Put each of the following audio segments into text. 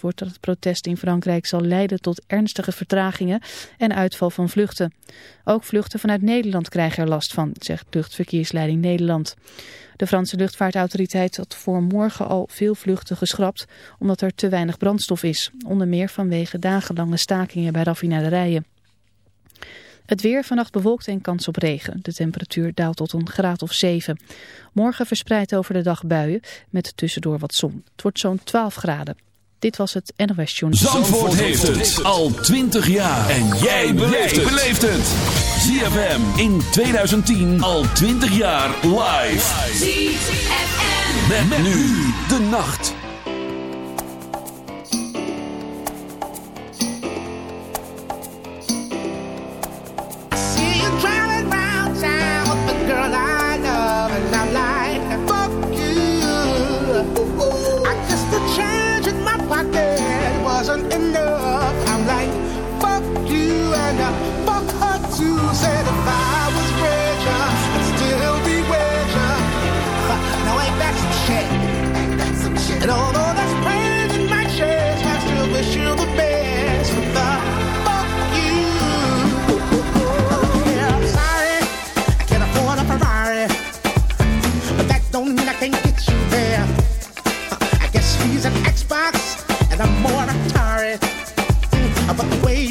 Wordt dat het protest in Frankrijk zal leiden tot ernstige vertragingen en uitval van vluchten. Ook vluchten vanuit Nederland krijgen er last van, zegt luchtverkeersleiding Nederland. De Franse luchtvaartautoriteit had voor morgen al veel vluchten geschrapt omdat er te weinig brandstof is. Onder meer vanwege dagenlange stakingen bij raffinaderijen. Het weer vannacht bewolkt en kans op regen. De temperatuur daalt tot een graad of 7. Morgen verspreid over de dag buien met tussendoor wat zon. Het wordt zo'n 12 graden. Dit was het NOS Journal. Zandvoort, heeft het al 20 jaar. En jij beleeft het. ZFM in 2010 al 20 jaar live. ZFM. Met, nu de nacht.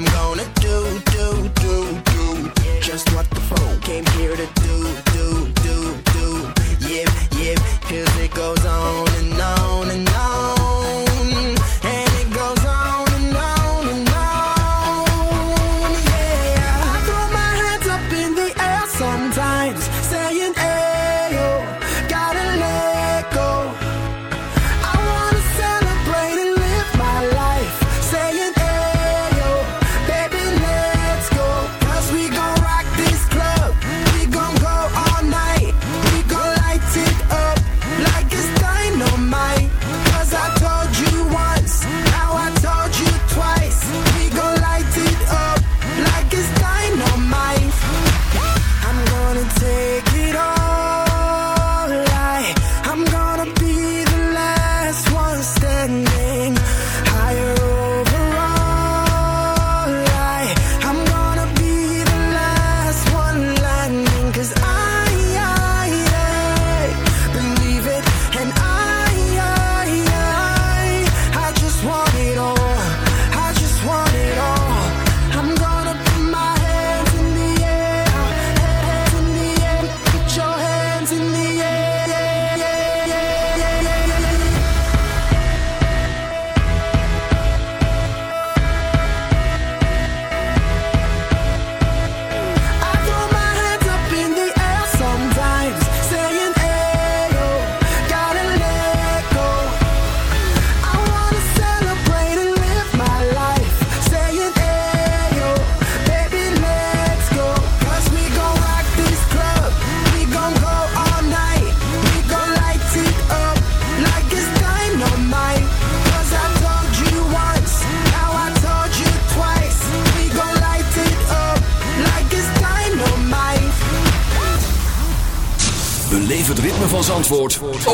I'm gonna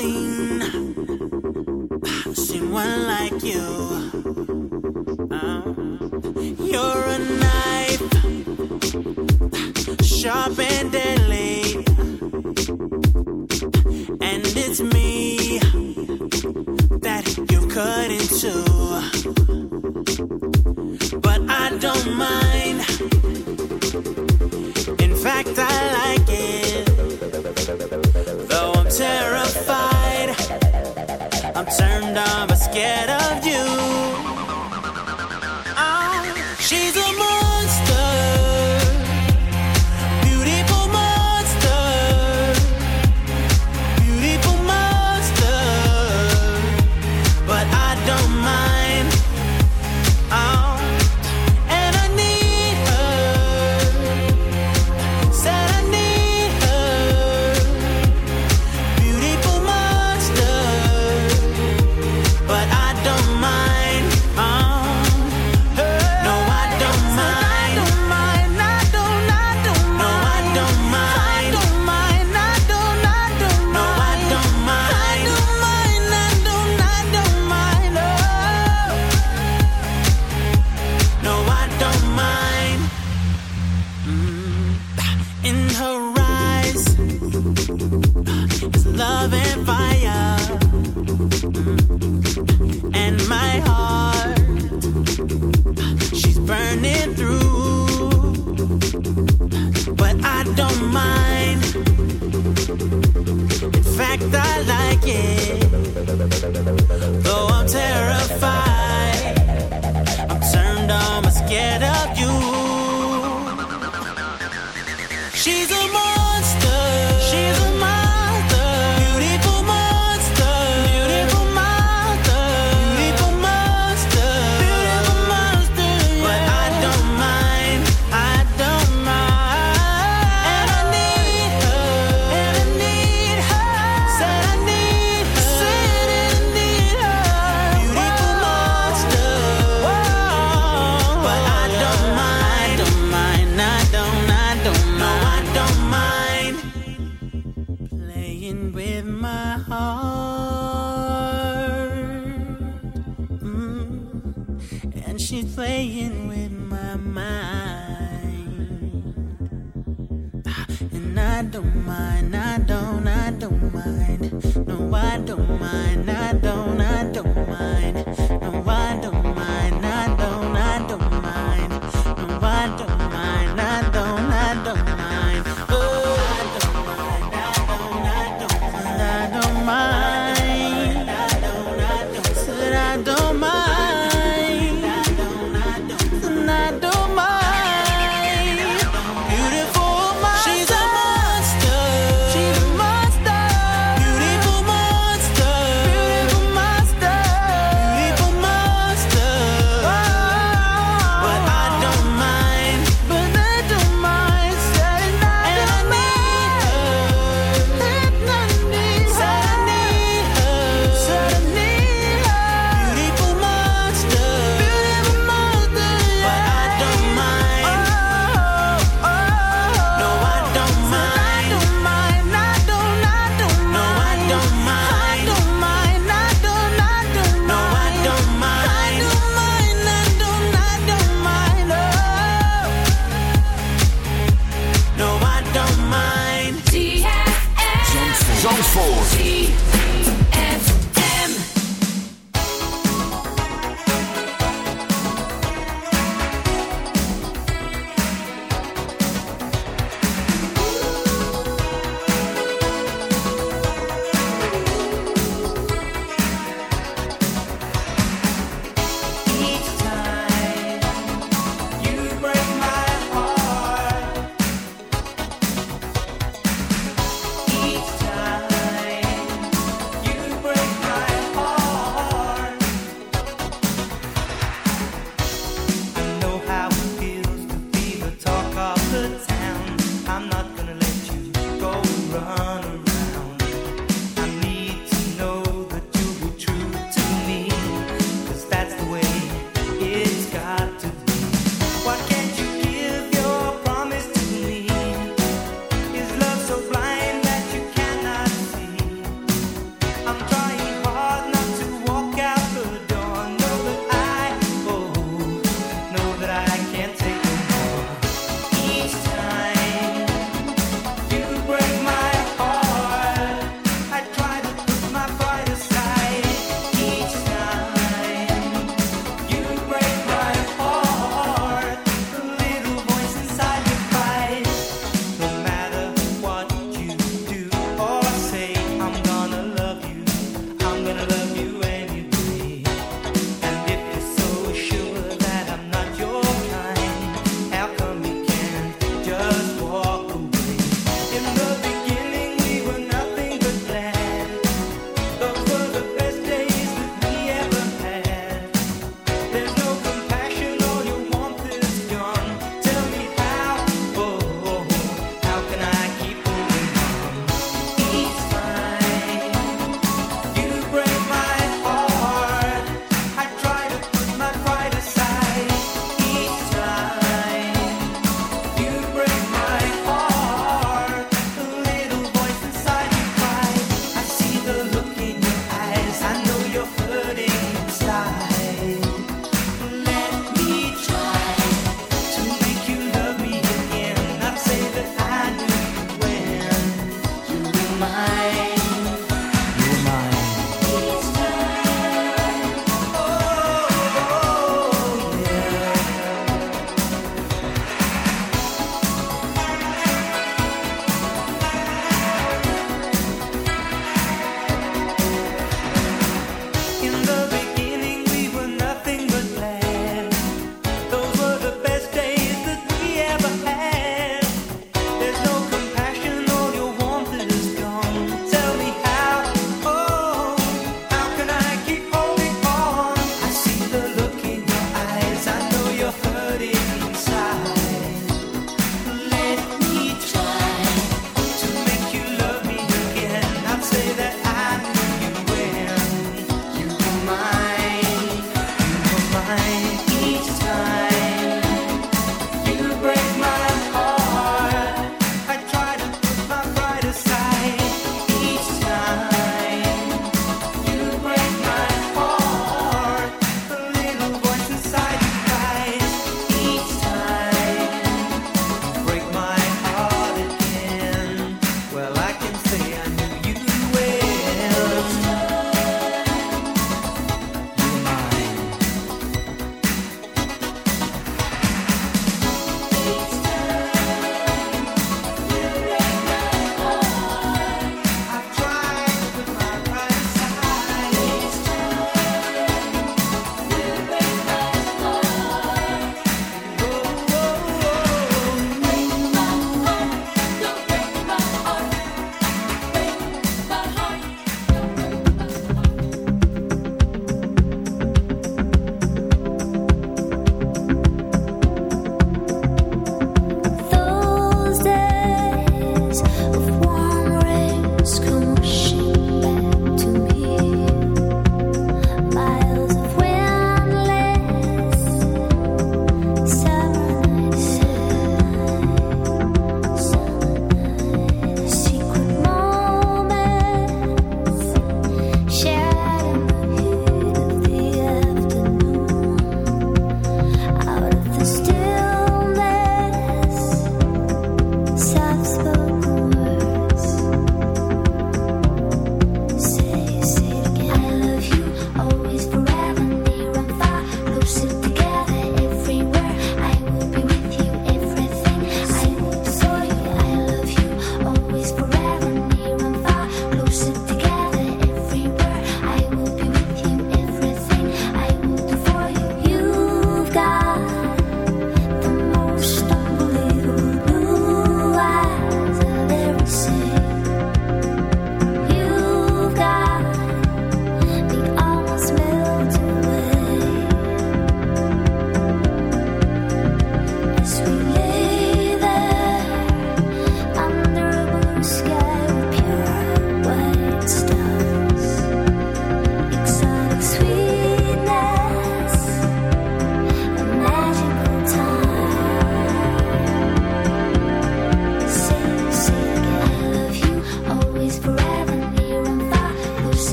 seen seen like you. Uh, you're a knife, sharp and deadly, and it's me that you cut into. But I don't mind.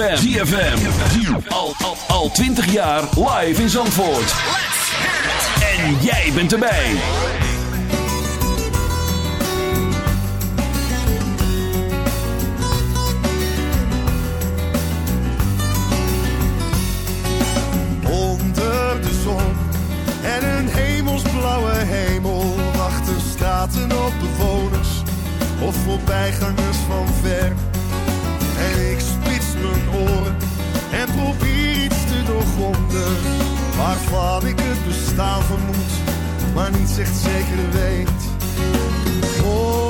ZFM. ZFM. Al, al, al 20 jaar live in Zandvoort. En jij bent erbij. Onder de zon en een hemelsblauwe hemel wachten straten op bewoners of voorbijgangers van ver. Waarvan ik het bestaan vermoed, maar niet echt zeker weet. Hoor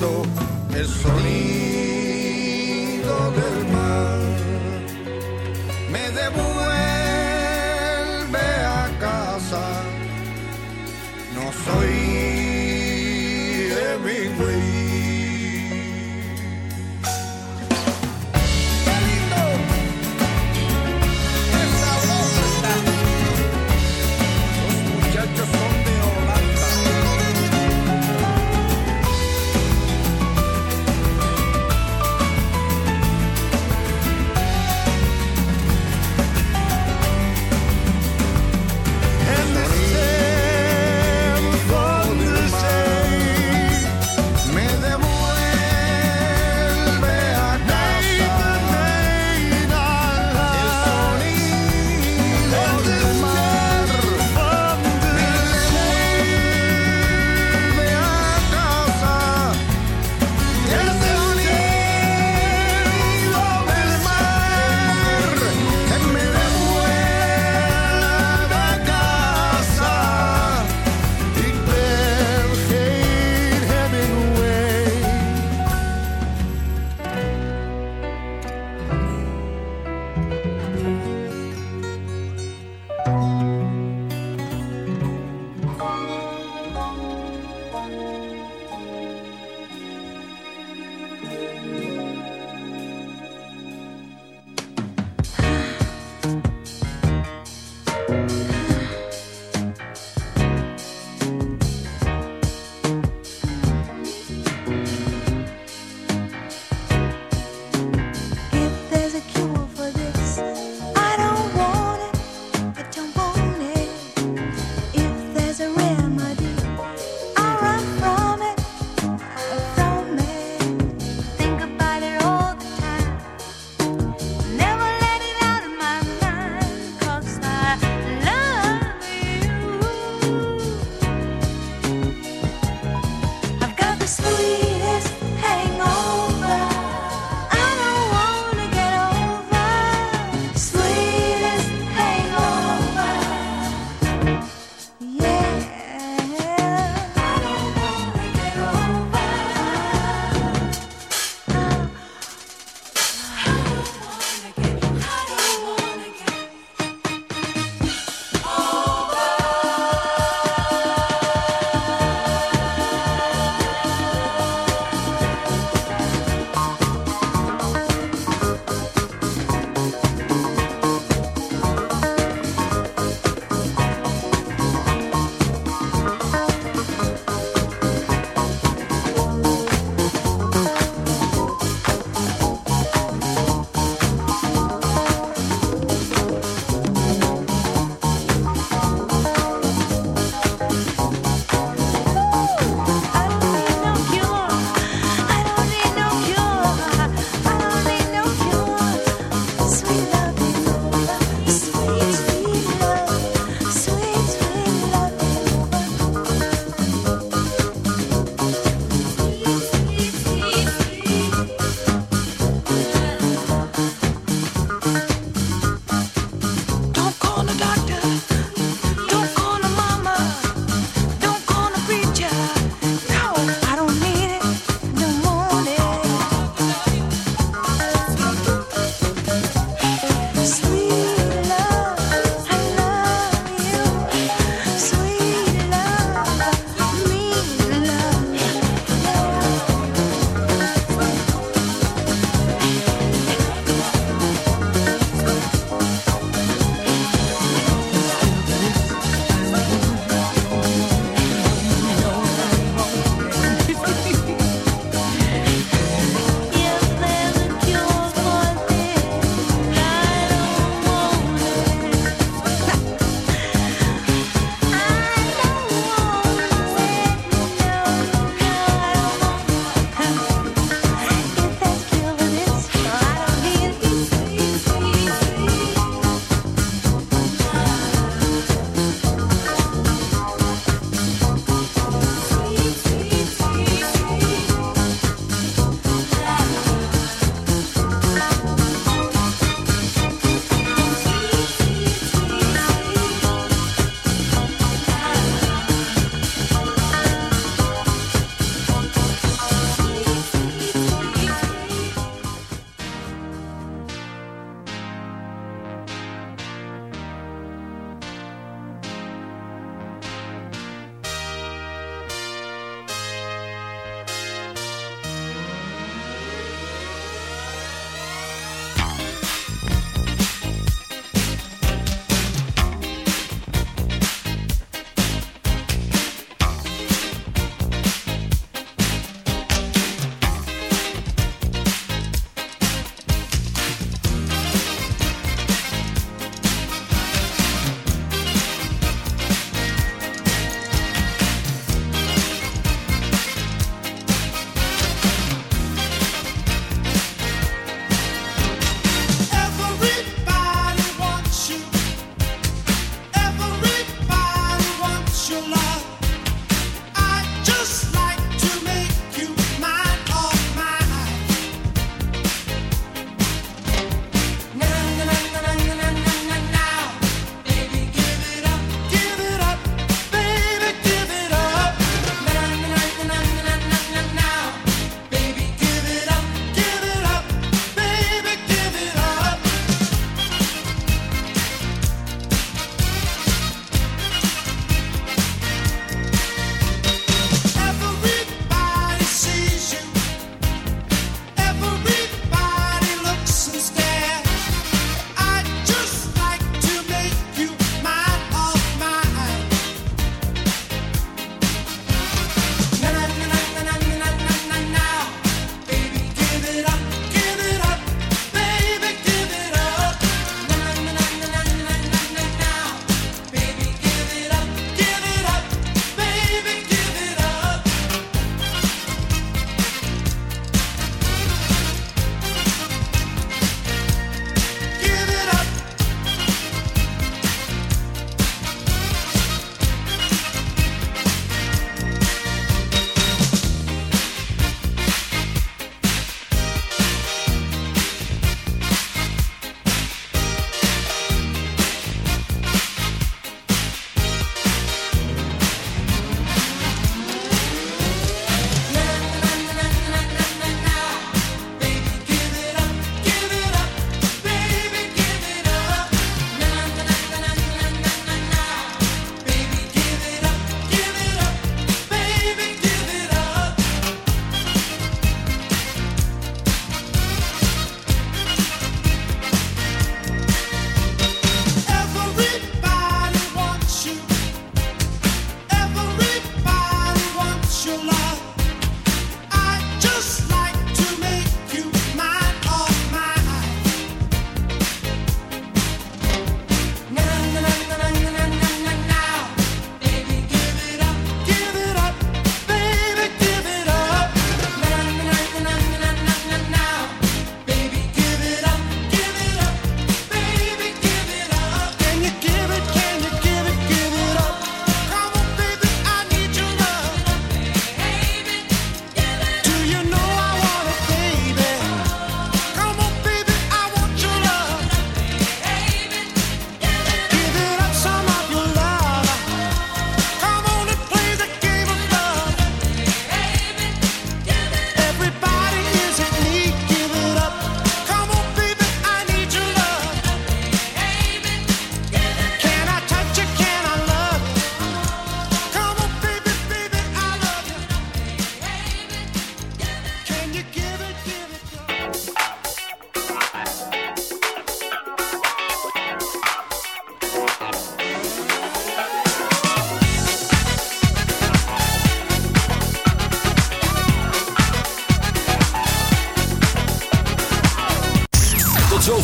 el sonido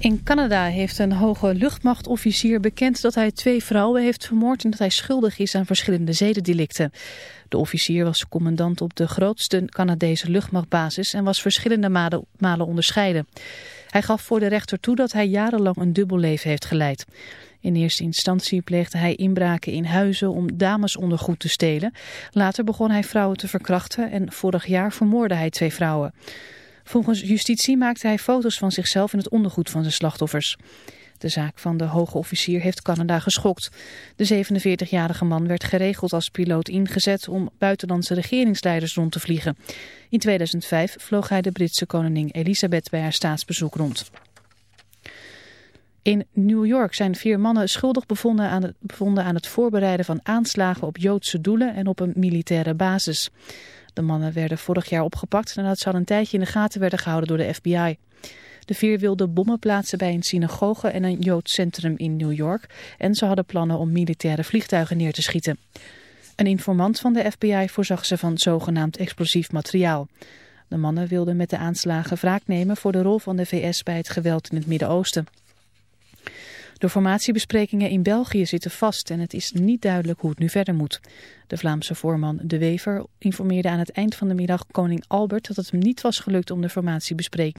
In Canada heeft een hoge luchtmachtofficier bekend dat hij twee vrouwen heeft vermoord en dat hij schuldig is aan verschillende zedendelicten. De officier was commandant op de grootste Canadese luchtmachtbasis en was verschillende malen, onderscheiden. Hij gaf voor de rechter toe dat hij jarenlang een dubbelleven heeft geleid. In eerste instantie pleegde hij inbraken in huizen om damesondergoed te stelen. Later begon hij vrouwen te verkrachten en vorig jaar vermoordde hij twee vrouwen. Volgens justitie maakte hij foto's van zichzelf in het ondergoed van zijn slachtoffers. De zaak van de hoge officier heeft Canada geschokt. De 47-jarige man werd geregeld als piloot ingezet om buitenlandse regeringsleiders rond te vliegen. In 2005 vloog hij de Britse koningin Elisabeth bij haar staatsbezoek rond. In New York zijn vier mannen schuldig bevonden aan, het, bevonden aan het voorbereiden van aanslagen op Joodse doelen en op een militaire basis. De mannen werden vorig jaar opgepakt nadat ze al een tijdje in de gaten werden gehouden door de FBI. De vier wilden bommen plaatsen bij een synagoge en een Joods centrum in New York en ze hadden plannen om militaire vliegtuigen neer te schieten. Een informant van de FBI voorzag ze van zogenaamd explosief materiaal. De mannen wilden met de aanslagen wraak nemen voor de rol van de VS bij het geweld in het Midden-Oosten. De formatiebesprekingen in België zitten vast en het is niet duidelijk hoe het nu verder moet. De Vlaamse voorman De Wever informeerde aan het eind van de middag koning Albert dat het hem niet was gelukt om de formatiebesprekingen